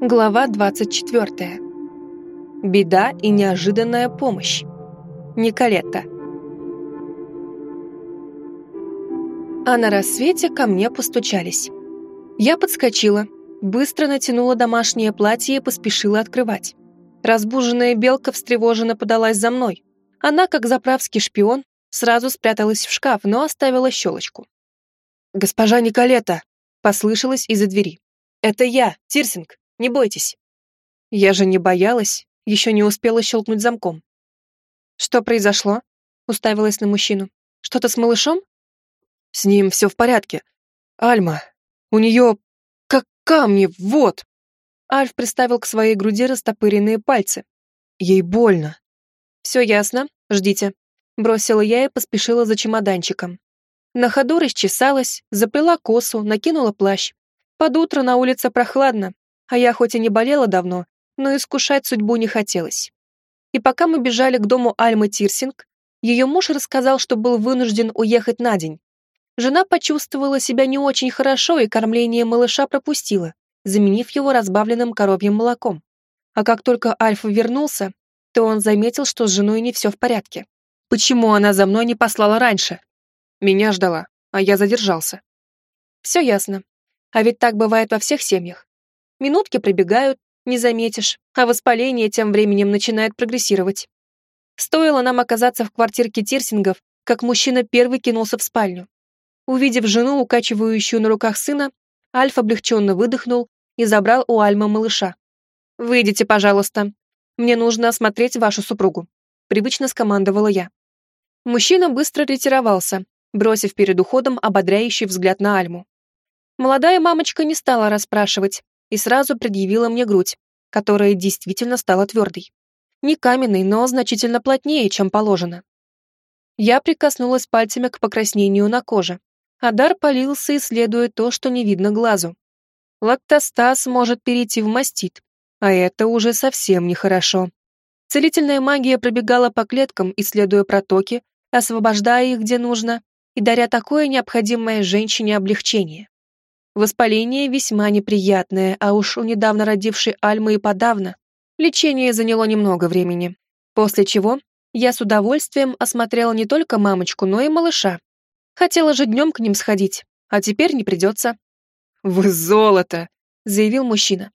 Глава 24. Беда и неожиданная помощь. Николетта. А на рассвете ко мне постучались. Я подскочила, быстро натянула домашнее платье и поспешила открывать. Разбуженная белка встревоженно подалась за мной. Она, как заправский шпион, сразу спряталась в шкаф, но оставила щелочку. «Госпожа Николета!» — послышалось из-за двери. «Это я, Тирсинг!» Не бойтесь». Я же не боялась, еще не успела щелкнуть замком. «Что произошло?» — уставилась на мужчину. «Что-то с малышом?» «С ним все в порядке. Альма, у нее как камни, вот!» Альф приставил к своей груди растопыренные пальцы. «Ей больно». «Все ясно, ждите», — бросила я и поспешила за чемоданчиком. На ходу расчесалась, заплела косу, накинула плащ. Под утро на улице прохладно, а я хоть и не болела давно, но искушать судьбу не хотелось. И пока мы бежали к дому Альмы Тирсинг, ее муж рассказал, что был вынужден уехать на день. Жена почувствовала себя не очень хорошо и кормление малыша пропустила, заменив его разбавленным коровьим молоком. А как только Альфа вернулся, то он заметил, что с женой не все в порядке. Почему она за мной не послала раньше? Меня ждала, а я задержался. Все ясно. А ведь так бывает во всех семьях. Минутки пробегают, не заметишь, а воспаление тем временем начинает прогрессировать. Стоило нам оказаться в квартирке Тирсингов, как мужчина первый кинулся в спальню. Увидев жену, укачивающую на руках сына, Альф облегченно выдохнул и забрал у Альмы малыша. «Выйдите, пожалуйста. Мне нужно осмотреть вашу супругу», — привычно скомандовала я. Мужчина быстро ретировался, бросив перед уходом ободряющий взгляд на Альму. Молодая мамочка не стала расспрашивать, и сразу предъявила мне грудь, которая действительно стала твердой. Не каменной, но значительно плотнее, чем положено. Я прикоснулась пальцами к покраснению на коже, а дар полился, исследуя то, что не видно глазу. Лактостаз может перейти в мастит, а это уже совсем нехорошо. Целительная магия пробегала по клеткам, исследуя протоки, освобождая их где нужно и даря такое необходимое женщине облегчение. Воспаление весьма неприятное, а уж у недавно родившей Альмы и подавно. Лечение заняло немного времени, после чего я с удовольствием осмотрела не только мамочку, но и малыша. Хотела же днем к ним сходить, а теперь не придется. «Вы золото!» — заявил мужчина.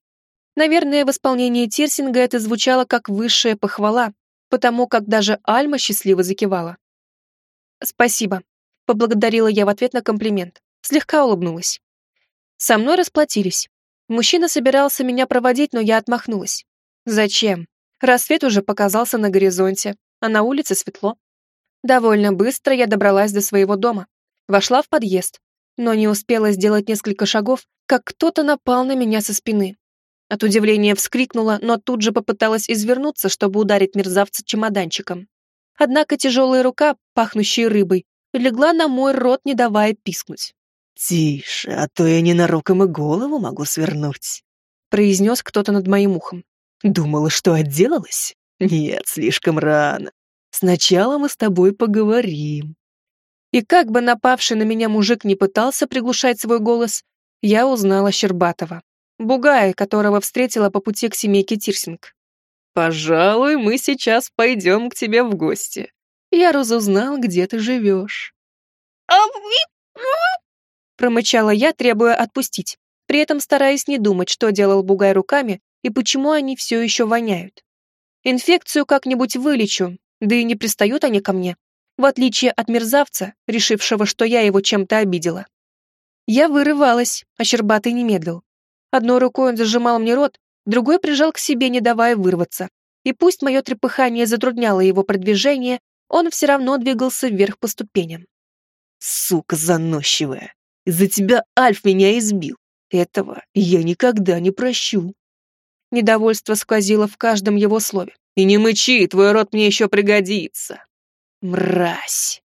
Наверное, в исполнении Тирсинга это звучало как высшая похвала, потому как даже Альма счастливо закивала. «Спасибо», — поблагодарила я в ответ на комплимент, слегка улыбнулась. Со мной расплатились. Мужчина собирался меня проводить, но я отмахнулась. Зачем? Рассвет уже показался на горизонте, а на улице светло. Довольно быстро я добралась до своего дома. Вошла в подъезд, но не успела сделать несколько шагов, как кто-то напал на меня со спины. От удивления вскрикнула, но тут же попыталась извернуться, чтобы ударить мерзавца чемоданчиком. Однако тяжелая рука, пахнущая рыбой, легла на мой рот, не давая пискнуть. «Тише, а то я ненароком и голову могу свернуть», — произнес кто-то над моим ухом. «Думала, что отделалась? Нет, слишком рано. Сначала мы с тобой поговорим». И как бы напавший на меня мужик не пытался приглушать свой голос, я узнала Щербатова, бугая, которого встретила по пути к семейке Тирсинг. «Пожалуй, мы сейчас пойдем к тебе в гости. Я разузнал, где ты живешь». «А вы...» Промычала я, требуя отпустить, при этом стараясь не думать, что делал бугай руками и почему они все еще воняют. Инфекцию как-нибудь вылечу, да и не пристают они ко мне, в отличие от мерзавца, решившего, что я его чем-то обидела. Я вырывалась, а Щербатый не медлил. Одной рукой он зажимал мне рот, другой прижал к себе, не давая вырваться. И пусть мое трепыхание затрудняло его продвижение, он все равно двигался вверх по ступеням. «Сука заносчивая!» Из-за тебя Альф меня избил. Этого я никогда не прощу». Недовольство сквозило в каждом его слове. «И не мычи, твой рот мне еще пригодится». Мразь.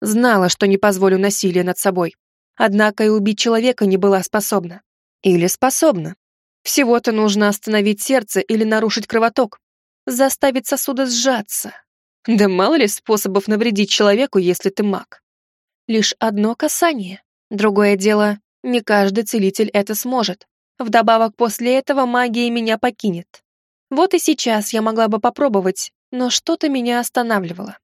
Знала, что не позволю насилия над собой. Однако и убить человека не была способна. Или способна. Всего-то нужно остановить сердце или нарушить кровоток. Заставить сосуды сжаться. Да мало ли способов навредить человеку, если ты маг. Лишь одно касание. Другое дело, не каждый целитель это сможет. Вдобавок после этого магия меня покинет. Вот и сейчас я могла бы попробовать, но что-то меня останавливало.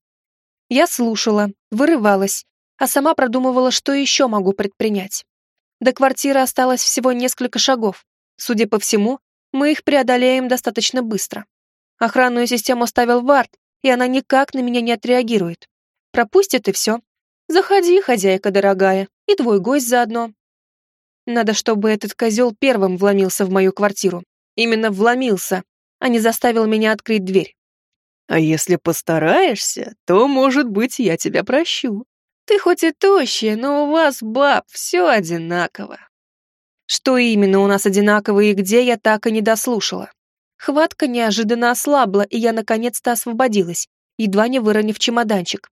Я слушала, вырывалась, а сама продумывала, что еще могу предпринять. До квартиры осталось всего несколько шагов. Судя по всему, мы их преодолеем достаточно быстро. Охранную систему ставил Вард, и она никак на меня не отреагирует. Пропустит и все. Заходи, хозяйка дорогая, и твой гость заодно. Надо, чтобы этот козел первым вломился в мою квартиру. Именно вломился, а не заставил меня открыть дверь. А если постараешься, то, может быть, я тебя прощу. Ты хоть и тощая, но у вас, баб, все одинаково. Что именно у нас одинаково и где, я так и не дослушала. Хватка неожиданно ослабла, и я наконец-то освободилась, едва не выронив чемоданчик.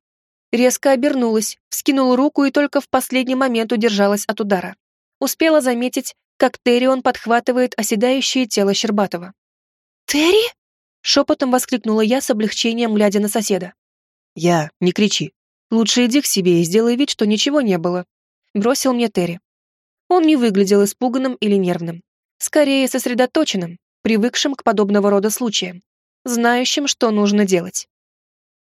Резко обернулась, вскинула руку и только в последний момент удержалась от удара. Успела заметить, как Террион подхватывает оседающее тело Щербатова. «Терри?» — шепотом воскликнула я с облегчением, глядя на соседа. «Я, не кричи. Лучше иди к себе и сделай вид, что ничего не было», — бросил мне Терри. Он не выглядел испуганным или нервным. Скорее, сосредоточенным, привыкшим к подобного рода случаям, знающим, что нужно делать.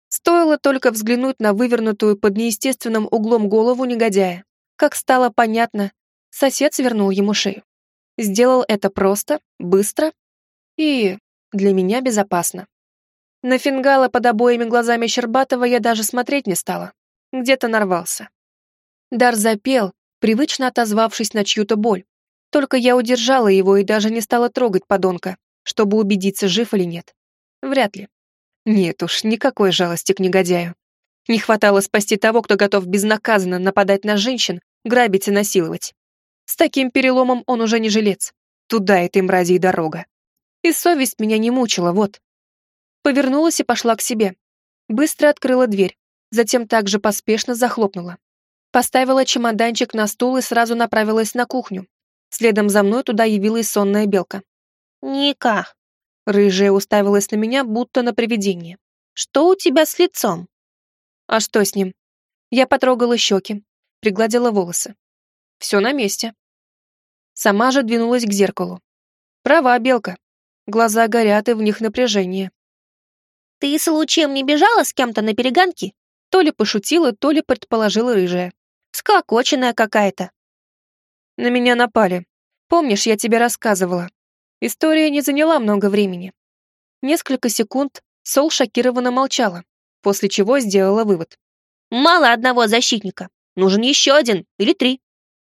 Стоило только взглянуть на вывернутую под неестественным углом голову негодяя, как стало понятно, сосед свернул ему шею. Сделал это просто, быстро и для меня безопасно. На фингала под обоими глазами Щербатова я даже смотреть не стала. Где-то нарвался. Дар запел, привычно отозвавшись на чью-то боль, только я удержала его и даже не стала трогать подонка, чтобы убедиться, жив или нет. Вряд ли. Нет уж, никакой жалости к негодяю. Не хватало спасти того, кто готов безнаказанно нападать на женщин, грабить и насиловать. С таким переломом он уже не жилец. Туда этой мрази и дорога. И совесть меня не мучила, вот. Повернулась и пошла к себе. Быстро открыла дверь, затем также поспешно захлопнула. Поставила чемоданчик на стул и сразу направилась на кухню, Следом за мной туда явилась сонная белка. «Ника!» Рыжая уставилась на меня, будто на привидение. «Что у тебя с лицом?» «А что с ним?» Я потрогала щеки, пригладила волосы. Все на месте. Сама же двинулась к зеркалу. Права, белка. Глаза горят, и в них напряжение. «Ты случаем не бежала с кем-то на перегонки?» То ли пошутила, то ли предположила рыжая. «Скокоченная какая-то». На меня напали. Помнишь, я тебе рассказывала. История не заняла много времени. Несколько секунд Сол шокированно молчала, после чего сделала вывод. «Мало одного защитника. Нужен еще один или три.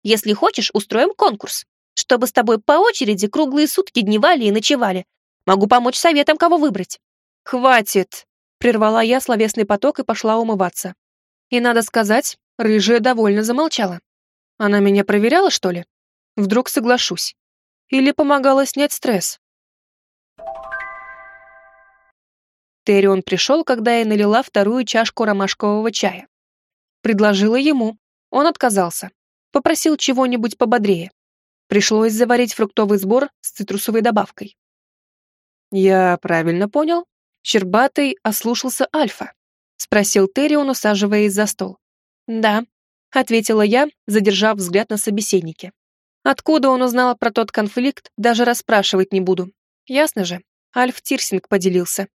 Если хочешь, устроим конкурс, чтобы с тобой по очереди круглые сутки дневали и ночевали. Могу помочь советом, кого выбрать». «Хватит!» — прервала я словесный поток и пошла умываться. И, надо сказать, рыжая довольно замолчала. Она меня проверяла, что ли? Вдруг соглашусь. Или помогала снять стресс. Террион пришел, когда я налила вторую чашку ромашкового чая. Предложила ему. Он отказался. Попросил чего-нибудь пободрее. Пришлось заварить фруктовый сбор с цитрусовой добавкой. «Я правильно понял? Щербатый ослушался Альфа?» — спросил Террион, усаживаясь за стол. «Да», — ответила я, задержав взгляд на собеседнике. Откуда он узнал про тот конфликт, даже расспрашивать не буду. Ясно же, Альф Тирсинг поделился.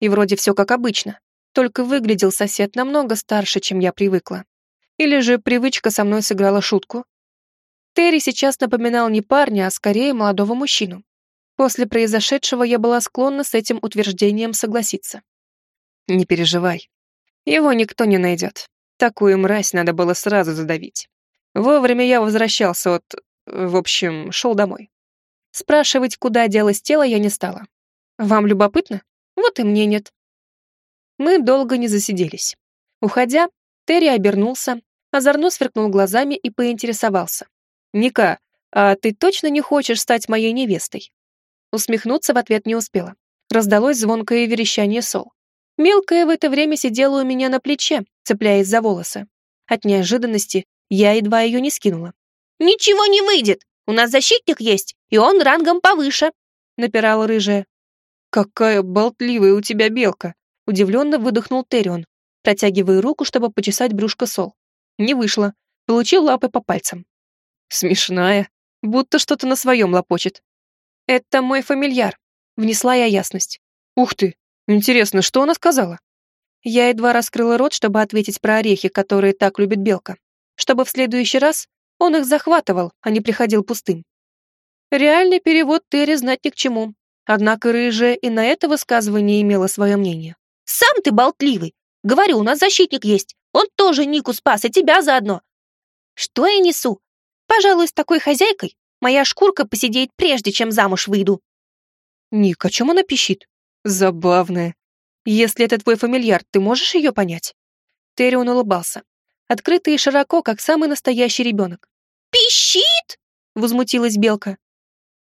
И вроде все как обычно, только выглядел сосед намного старше, чем я привыкла. Или же привычка со мной сыграла шутку. Терри сейчас напоминал не парня, а скорее молодого мужчину. После произошедшего я была склонна с этим утверждением согласиться. Не переживай. Его никто не найдет. Такую мразь надо было сразу задавить. Вовремя я возвращался от... В общем, шел домой. Спрашивать, куда делось тело, я не стала. Вам любопытно? Вот и мне нет. Мы долго не засиделись. Уходя, Терри обернулся, озорно сверкнул глазами и поинтересовался. «Ника, а ты точно не хочешь стать моей невестой?» Усмехнуться в ответ не успела. Раздалось звонкое верещание Сол. Мелкая в это время сидела у меня на плече, цепляясь за волосы. От неожиданности я едва ее не скинула. «Ничего не выйдет! У нас защитник есть, и он рангом повыше!» напирала рыжая. «Какая болтливая у тебя белка!» удивленно выдохнул Террион, протягивая руку, чтобы почесать брюшко Сол. Не вышло, получил лапы по пальцам. «Смешная», будто что-то на своем лопочет. «Это мой фамильяр», — внесла я ясность. «Ух ты! Интересно, что она сказала?» Я едва раскрыла рот, чтобы ответить про орехи, которые так любит Белка, чтобы в следующий раз он их захватывал, а не приходил пустым. Реальный перевод Терри знать ни к чему, однако рыжая и на это высказывание имела свое мнение. «Сам ты болтливый! Говорю, у нас защитник есть, он тоже Нику спас, и тебя заодно!» «Что я несу? Пожалуй, с такой хозяйкой моя шкурка посидеет прежде, чем замуж выйду». «Ник, о чем она пищит? Забавная. Если это твой фамильяр, ты можешь ее понять?» Террион улыбался, открыто и широко, как самый настоящий ребенок. «Пищит?» — возмутилась Белка.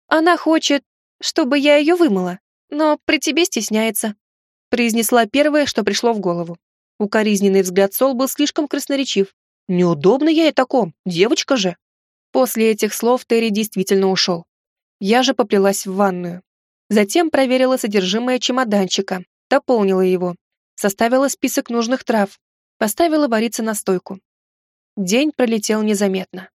«Она хочет, чтобы я ее вымыла, но при тебе стесняется», — произнесла первое, что пришло в голову. Укоризненный взгляд Сол был слишком красноречив. «Неудобно я и таком, девочка же». После этих слов Терри действительно ушел. Я же поплелась в ванную. Затем проверила содержимое чемоданчика, дополнила его, составила список нужных трав, поставила вариться на стойку. День пролетел незаметно.